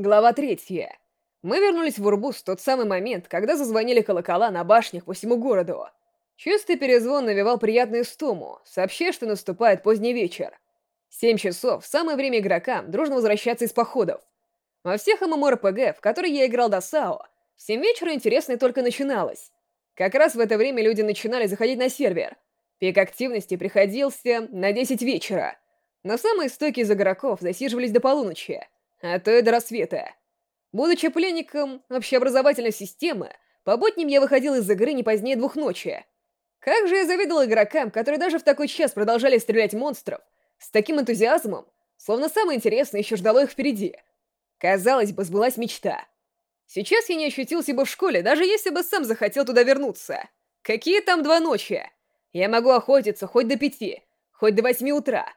Глава третья. Мы вернулись в Урбус в тот самый момент, когда зазвонили колокола на башнях по всему городу. Чистый перезвон навевал приятную стому, сообщая, что наступает поздний вечер. Семь часов — самое время игрокам дружно возвращаться из походов. Во всех ММОРПГ, в которые я играл до САО, в семь вечера интересное только начиналось. Как раз в это время люди начинали заходить на сервер. Пик активности приходился на 10 вечера. Но самые стойкие из игроков засиживались до полуночи — а то и до рассвета. Будучи пленником общеобразовательной системы, по будням я выходил из игры не позднее двух ночи. Как же я завидовал игрокам, которые даже в такой час продолжали стрелять монстров, с таким энтузиазмом, словно самое интересное еще ждало их впереди. Казалось бы, сбылась мечта. Сейчас я не ощутил себя в школе, даже если бы сам захотел туда вернуться. Какие там два ночи? Я могу охотиться хоть до пяти, хоть до восьми утра.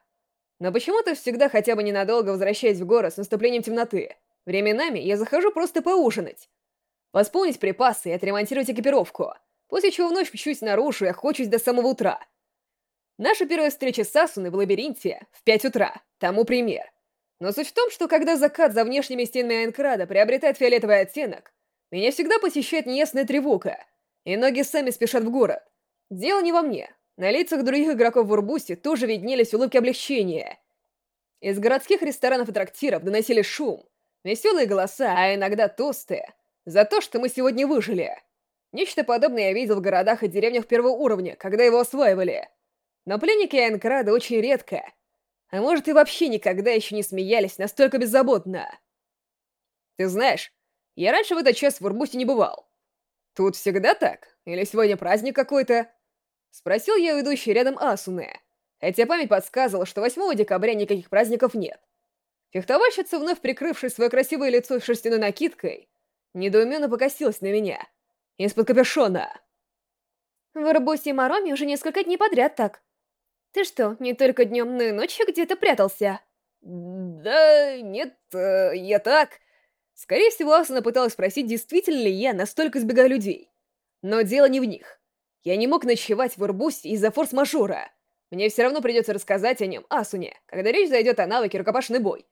Но почему-то всегда хотя бы ненадолго возвращаясь в город с наступлением темноты. Временами я захожу просто поужинать. Восполнить припасы и отремонтировать экипировку. После чего вновь мчусь наружу и охочусь до самого утра. Наша первая встреча с Асуной в лабиринте в 5 утра, тому пример. Но суть в том, что когда закат за внешними стенами Айнкрада приобретает фиолетовый оттенок, меня всегда посещает неясная тревога, и ноги сами спешат в город. Дело не во мне, на лицах других игроков в Урбусе тоже виднелись улыбки облегчения. Из городских ресторанов и трактиров доносили шум, веселые голоса, а иногда тосты, за то, что мы сегодня выжили. Нечто подобное я видел в городах и деревнях первого уровня, когда его осваивали. Но пленники Айнкрада очень редко. А может и вообще никогда еще не смеялись настолько беззаботно. Ты знаешь, я раньше в этот час в Урбусе не бывал. Тут всегда так? Или сегодня праздник какой-то? Спросил я у идущей рядом Асуне, хотя память подсказывала, что 8 декабря никаких праздников нет. Фехтовальщица, вновь прикрывшая свое красивое лицо шерстяной накидкой, недоуменно покосилась на меня. Из-под капюшона. В Арбусе и Мароме уже несколько дней подряд так. Ты что, не только днем, но и ночью где-то прятался? Да, нет, э, я так... Скорее всего, Асуна пыталась спросить, действительно ли я настолько избегаю людей. Но дело не в них. Я не мог ночевать в Урбусе из-за форс-мажора. Мне все равно придется рассказать о нем Асуне, когда речь зайдет о навыке рукопашный бой.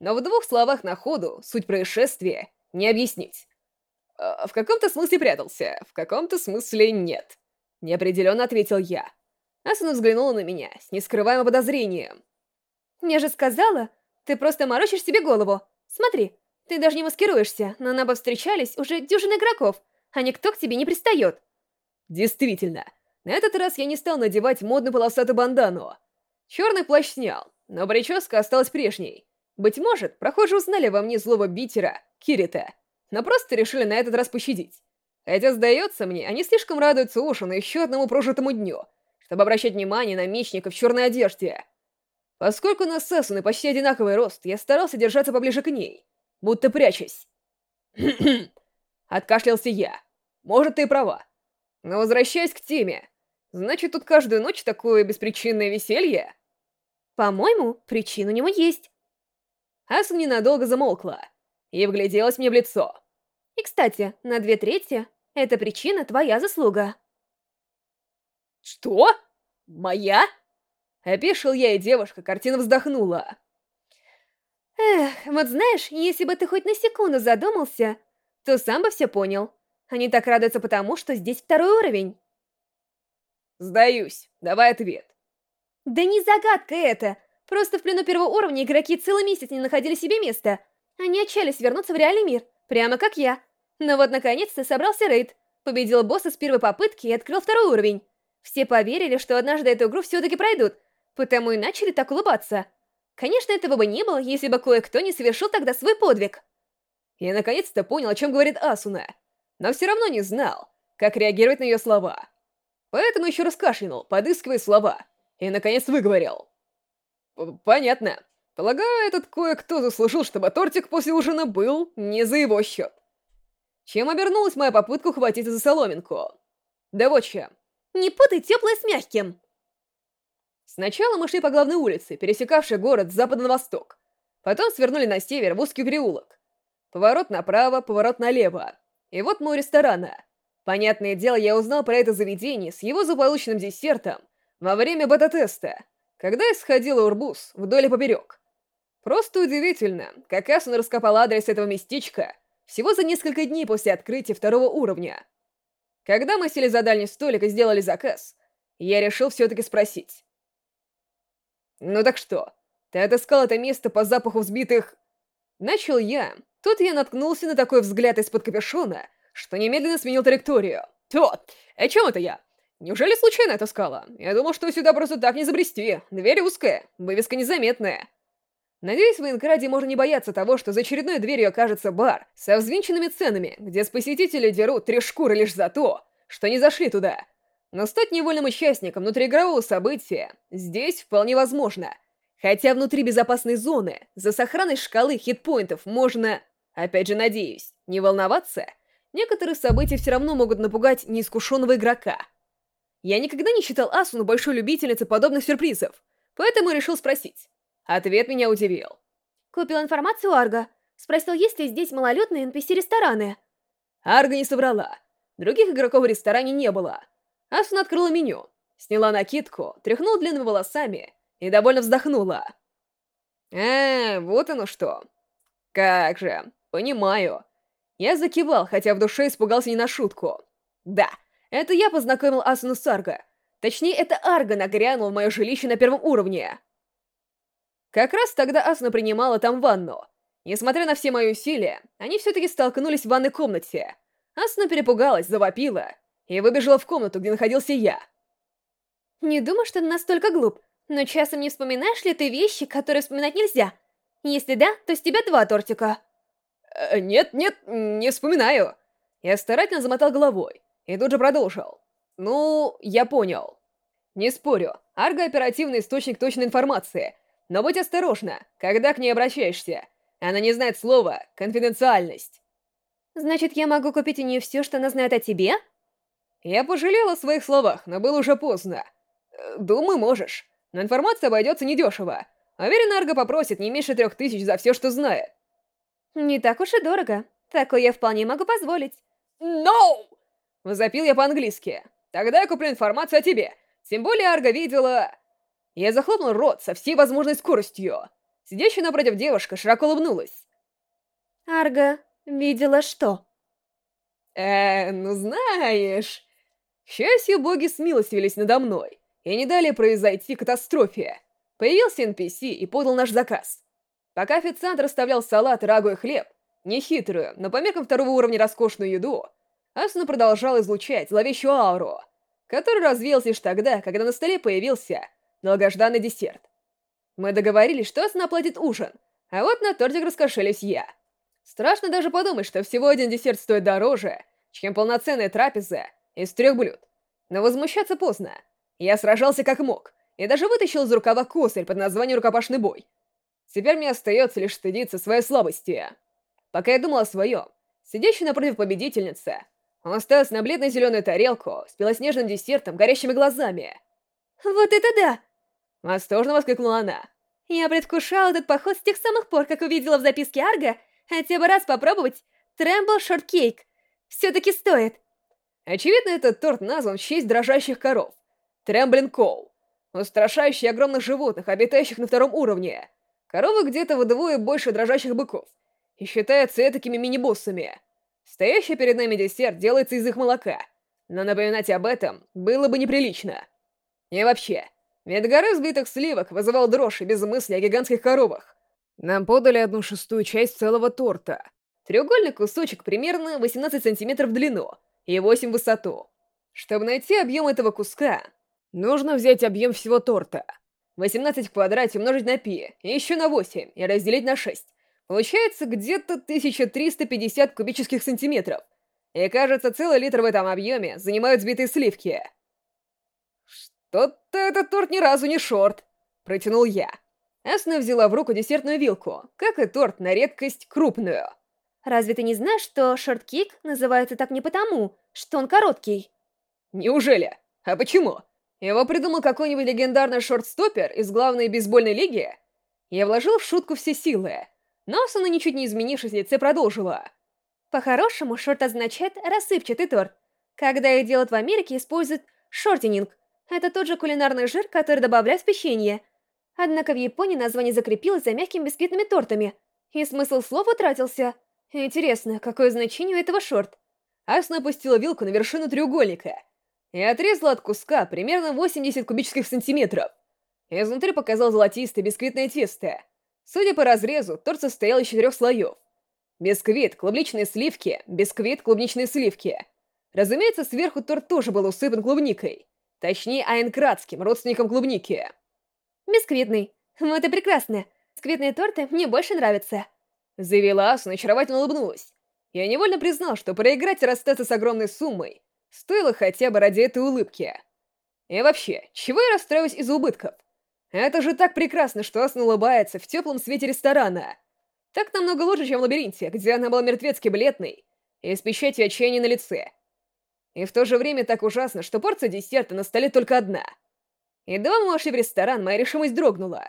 Но в двух словах на ходу суть происшествия не объяснить. «В каком-то смысле прятался, в каком-то смысле нет», — неопределенно ответил я. Асуна взглянула на меня с нескрываемым подозрением. «Я же сказала, ты просто морочишь себе голову. Смотри, ты даже не маскируешься, но нам повстречались уже дюжин игроков, а никто к тебе не пристает. Действительно, на этот раз я не стал надевать модную полосатую бандану. Черный плащ снял, но прическа осталась прежней. Быть может, прохожие узнали во мне злого битера, Кирита, но просто решили на этот раз пощадить. Хотя, сдается мне, они слишком радуются уши на еще одному прожитому дню, чтобы обращать внимание на мечника в черной одежде. Поскольку у нас с Асуной почти одинаковый рост, я старался держаться поближе к ней, будто прячась. Откашлялся я. Может, ты и права. Но возвращаясь к теме, значит, тут каждую ночь такое беспричинное веселье? По-моему, причина у него есть. Аса ненадолго замолкла и вгляделась мне в лицо. И, кстати, на две трети эта причина твоя заслуга. Что? Моя? Опешил я, и девушка картина вздохнула. Эх, вот знаешь, если бы ты хоть на секунду задумался, то сам бы все понял. Они так радуются потому, что здесь второй уровень. Сдаюсь. Давай ответ. Да не загадка это. Просто в плену первого уровня игроки целый месяц не находили себе места. Они отчаялись вернуться в реальный мир, прямо как я. Но вот наконец-то собрался рейд. Победил босса с первой попытки и открыл второй уровень. Все поверили, что однажды эту игру все-таки пройдут, потому и начали так улыбаться. Конечно, этого бы не было, если бы кое-кто не совершил тогда свой подвиг. Я наконец-то понял, о чем говорит Асуна но все равно не знал, как реагировать на ее слова. Поэтому еще раз кашлянул, подыскивая слова, и наконец выговорил. «Понятно. Полагаю, этот кое-кто заслужил, чтобы тортик после ужина был не за его счет». Чем обернулась моя попытка ухватиться за соломинку. Да вот чем. «Не путай теплое с мягким!» Сначала мы шли по главной улице, пересекавшей город с запада на восток. Потом свернули на север в узкий переулок. Поворот направо, поворот налево. И вот мой ресторана. Понятное дело, я узнал про это заведение с его заполученным десертом во время бета-теста, когда я сходил Урбус вдоль и поперек. Просто удивительно, как Асуна раскопал адрес этого местечка всего за несколько дней после открытия второго уровня. Когда мы сели за дальний столик и сделали заказ, я решил все-таки спросить. «Ну так что, ты отыскал это место по запаху взбитых...» Начал я. Тут я наткнулся на такой взгляд из-под капюшона, что немедленно сменил траекторию. «То, о чем это я? Неужели случайно отыскала? Я думал, что сюда просто так не забрести. Дверь узкая, вывеска незаметная». Надеюсь, в Инкраде можно не бояться того, что за очередной дверью окажется бар со взвинченными ценами, где с посетителей дерут три шкуры лишь за то, что не зашли туда. Но стать невольным участником внутриигрового события здесь вполне возможно. Хотя внутри безопасной зоны, за сохраной шкалы хитпоинтов можно, опять же надеюсь, не волноваться, некоторые события все равно могут напугать неискушенного игрока. Я никогда не считал Асуну большой любительницей подобных сюрпризов, поэтому решил спросить. Ответ меня удивил. Купил информацию у Арга. Спросил, есть ли здесь малолетные NPC-рестораны. Арга не соврала. Других игроков в ресторане не было. Асуна открыла меню, сняла накидку, тряхнула длинными волосами и довольно вздохнула. «Э, вот оно что. Как же, понимаю». Я закивал, хотя в душе испугался не на шутку. Да, это я познакомил Асуну с Арго. Точнее, это Арго нагрянул в мое жилище на первом уровне. Как раз тогда Асуна принимала там ванну. Несмотря на все мои усилия, они все-таки столкнулись в ванной комнате. Асуна перепугалась, завопила и выбежала в комнату, где находился я. Не думаю, что ты настолько глуп, но часом не вспоминаешь ли ты вещи, которые вспоминать нельзя? Если да, то с тебя два тортика. Э, нет, нет, не вспоминаю. Я старательно замотал головой и тут же продолжил. Ну, я понял. Не спорю, Арго — оперативный источник точной информации — но будь осторожна, когда к ней обращаешься. Она не знает слова «конфиденциальность». Значит, я могу купить у нее все, что она знает о тебе? Я пожалел о своих словах, но было уже поздно. Э, думаю, можешь. Но информация обойдется недешево. Уверен, Арго попросит не меньше трех тысяч за все, что знает. Не так уж и дорого. Такое я вполне могу позволить. No! Возопил я по-английски. Тогда я куплю информацию о тебе. Тем более Арго видела... Я захлопнул рот со всей возможной скоростью. Сидящая напротив девушка широко улыбнулась. Арга видела что? Э, ну знаешь... К счастью, боги смилостивились надо мной и не дали произойти катастрофе. Появился NPC и подал наш заказ. Пока официант расставлял салат, рагу и хлеб, нехитрую, но по меркам второго уровня роскошную еду, Асуна продолжал излучать зловещую ауру, который развеялся лишь тогда, когда на столе появился долгожданный десерт. Мы договорились, что Асна оплатит ужин, а вот на тортик раскошелюсь я. Страшно даже подумать, что всего один десерт стоит дороже, чем полноценная трапеза из трех блюд. Но возмущаться поздно. Я сражался как мог, и даже вытащил из рукава косарь под названием «Рукопашный бой». Теперь мне остается лишь стыдиться своей слабости. Пока я думал о своем, сидящий напротив победительницы, он уставился на бледно-зеленую тарелку с белоснежным десертом, горящими глазами. «Вот это да! Восторженно воскликнула она. Я предвкушала этот поход с тех самых пор, как увидела в записке Арга, хотя бы раз попробовать Трэмбл Шорткейк. Все-таки стоит. Очевидно, этот торт назван в честь дрожащих коров. Трэмблин Коу. Устрашающий огромных животных, обитающих на втором уровне. Коровы где-то вдвое больше дрожащих быков. И считаются этакими мини-боссами. Стоящий перед нами десерт делается из их молока. Но напоминать об этом было бы неприлично. И вообще, Вид горы взбитых сливок вызывал дрожь и без мысли о гигантских коровах. Нам подали одну шестую часть целого торта. Треугольный кусочек примерно 18 сантиметров в длину и 8 в высоту. Чтобы найти объем этого куска, нужно взять объем всего торта. 18 в квадрате умножить на пи, и еще на 8, и разделить на 6. Получается где-то 1350 кубических сантиметров. И кажется, целый литр в этом объеме занимают взбитые сливки. «Тот-то этот торт ни разу не шорт!» — протянул я. Асна взяла в руку десертную вилку, как и торт на редкость крупную. «Разве ты не знаешь, что шорткик называется так не потому, что он короткий?» «Неужели? А почему? Его придумал какой-нибудь легендарный шортстопер из главной бейсбольной лиги?» Я вложил в шутку все силы, но Асуна, ничуть не изменившись лице, продолжила. «По-хорошему, шорт означает рассыпчатый торт. Когда их делают в Америке, используют шортининг — это тот же кулинарный жир, который добавляют в печенье. Однако в Японии название закрепилось за мягкими бисквитными тортами, и смысл слов утратился. Интересно, какое значение у этого шорт? Асна опустила вилку на вершину треугольника и отрезала от куска примерно 80 кубических сантиметров. Изнутри показал золотистое бисквитное тесто. Судя по разрезу, торт состоял из четырех слоев. Бисквит, клубничные сливки, бисквит, клубничные сливки. Разумеется, сверху торт тоже был усыпан клубникой. Точнее, айнкратским, родственником клубники. Бисквитный. Вот и прекрасно. Бисквитные торты мне больше нравятся. Заявила Асуна, очаровательно улыбнулась. Я невольно признал, что проиграть и расстаться с огромной суммой стоило хотя бы ради этой улыбки. И вообще, чего я расстраиваюсь из-за убытков? Это же так прекрасно, что Асуна улыбается в теплом свете ресторана. Так намного лучше, чем в лабиринте, где она была мертвецки бледной и с печатью отчаяния на лице. И в то же время так ужасно, что порция десерта на столе только одна. Едва мы вошли в ресторан, моя решимость дрогнула.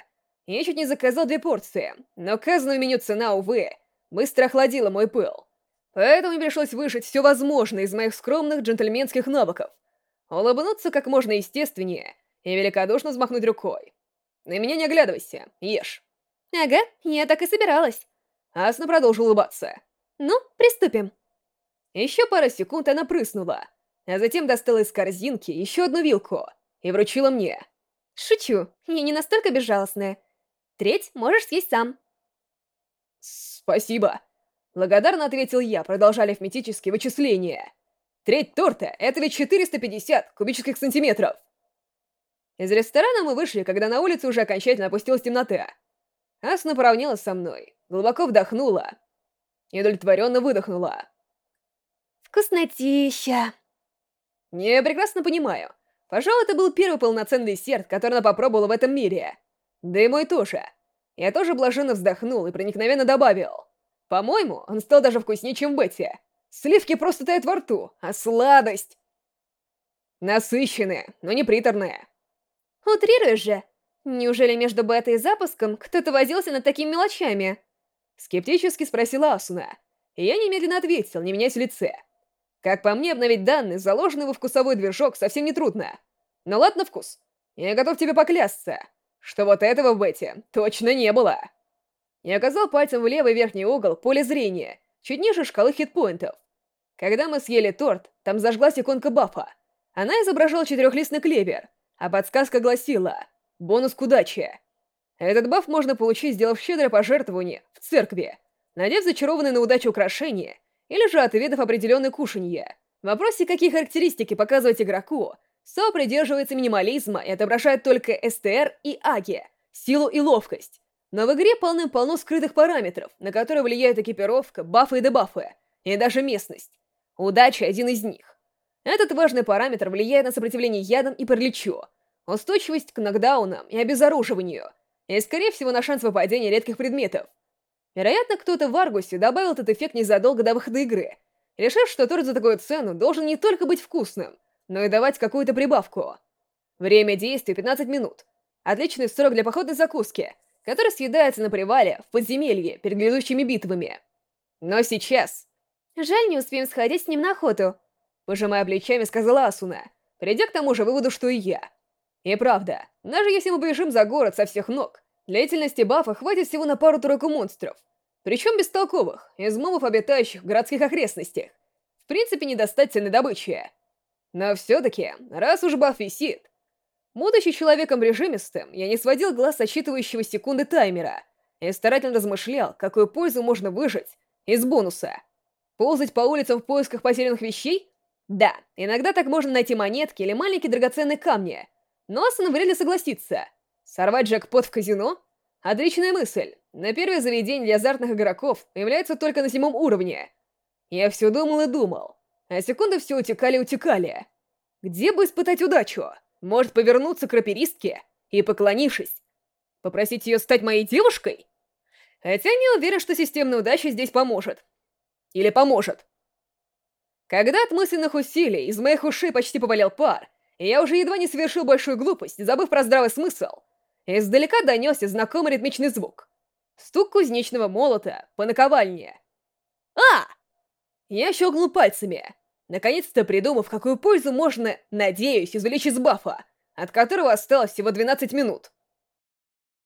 Я чуть не заказал две порции, но указанную меню цена, увы, быстро охладила мой пыл. Поэтому мне пришлось выжать все возможное из моих скромных джентльменских навыков. Улыбнуться как можно естественнее и великодушно взмахнуть рукой. На меня не оглядывайся, ешь. Ага, я так и собиралась. Асна продолжил улыбаться. Ну, приступим. Еще пара секунд она прыснула, а затем достала из корзинки еще одну вилку и вручила мне. Шучу, я не настолько безжалостная. Треть можешь съесть сам. Спасибо. Благодарно ответил я, продолжая арифметические вычисления. Треть торта — это ведь 450 кубических сантиметров. Из ресторана мы вышли, когда на улице уже окончательно опустилась темнота. Асна поравнялась со мной, глубоко вдохнула и удовлетворенно выдохнула. Вкуснотища. Не, прекрасно понимаю. Пожалуй, это был первый полноценный десерт, который она попробовала в этом мире. Да и мой тоже. Я тоже блаженно вздохнул и проникновенно добавил. По-моему, он стал даже вкуснее, чем в Бетте. Сливки просто тают во рту, а сладость... Насыщенная, но не приторная. Утрируешь же. Неужели между бетой и запуском кто-то возился над такими мелочами? Скептически спросила Асуна. И я немедленно ответил, не меняясь в лице. Как по мне, обновить данные, заложенные во вкусовой движок, совсем не трудно. Но ладно вкус. Я готов тебе поклясться, что вот этого в бете точно не было. Я оказал пальцем в левый верхний угол поле зрения, чуть ниже шкалы хитпоинтов. Когда мы съели торт, там зажглась иконка бафа. Она изображала четырехлистный клевер, а подсказка гласила Бонус к удаче. Этот баф можно получить, сделав щедрое пожертвование в церкви, надев зачарованное на удачу украшение, или же отведав определенное кушанье. В вопросе, какие характеристики показывать игроку, СО придерживается минимализма и отображает только СТР и АГИ, силу и ловкость. Но в игре полным-полно скрытых параметров, на которые влияет экипировка, бафы и дебафы, и даже местность. Удача — один из них. Этот важный параметр влияет на сопротивление ядам и параличу, устойчивость к нокдаунам и обезоруживанию, и, скорее всего, на шанс выпадения редких предметов. Вероятно, кто-то в Аргусе добавил этот эффект незадолго до выхода игры, решив, что торт за такую цену должен не только быть вкусным, но и давать какую-то прибавку. Время действия 15 минут. Отличный срок для походной закуски, который съедается на привале в подземелье перед грядущими битвами. Но сейчас... Жаль, не успеем сходить с ним на охоту. Пожимая плечами, сказала Асуна, придя к тому же выводу, что и я. И правда, даже если мы побежим за город со всех ног, длительности бафа хватит всего на пару-тройку монстров. Причем бестолковых, из мобов, обитающих в городских окрестностях. В принципе, не достать ценной добычи. Но все-таки, раз уж баф висит... Будучи человеком режимистым, я не сводил глаз отсчитывающего секунды таймера и старательно размышлял, какую пользу можно выжать из бонуса. Ползать по улицам в поисках потерянных вещей? Да, иногда так можно найти монетки или маленькие драгоценные камни, но Асан вряд ли согласится. Сорвать джекпот в казино? Отличная мысль, но первое заведение для азартных игроков появляется только на седьмом уровне. Я все думал и думал, а секунды все утекали и утекали. Где бы испытать удачу? Может повернуться к раперистке и, поклонившись, попросить ее стать моей девушкой? Хотя не уверен, что системная удача здесь поможет. Или поможет. Когда от мысленных усилий из моих ушей почти повалил пар, я уже едва не совершил большую глупость, забыв про здравый смысл. Издалека донесся знакомый ритмичный звук. Стук кузнечного молота по наковальне. «А!» Я щелкнул пальцами, наконец-то придумав, какую пользу можно, надеюсь, извлечь из бафа, от которого осталось всего 12 минут.